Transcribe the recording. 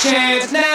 chance now.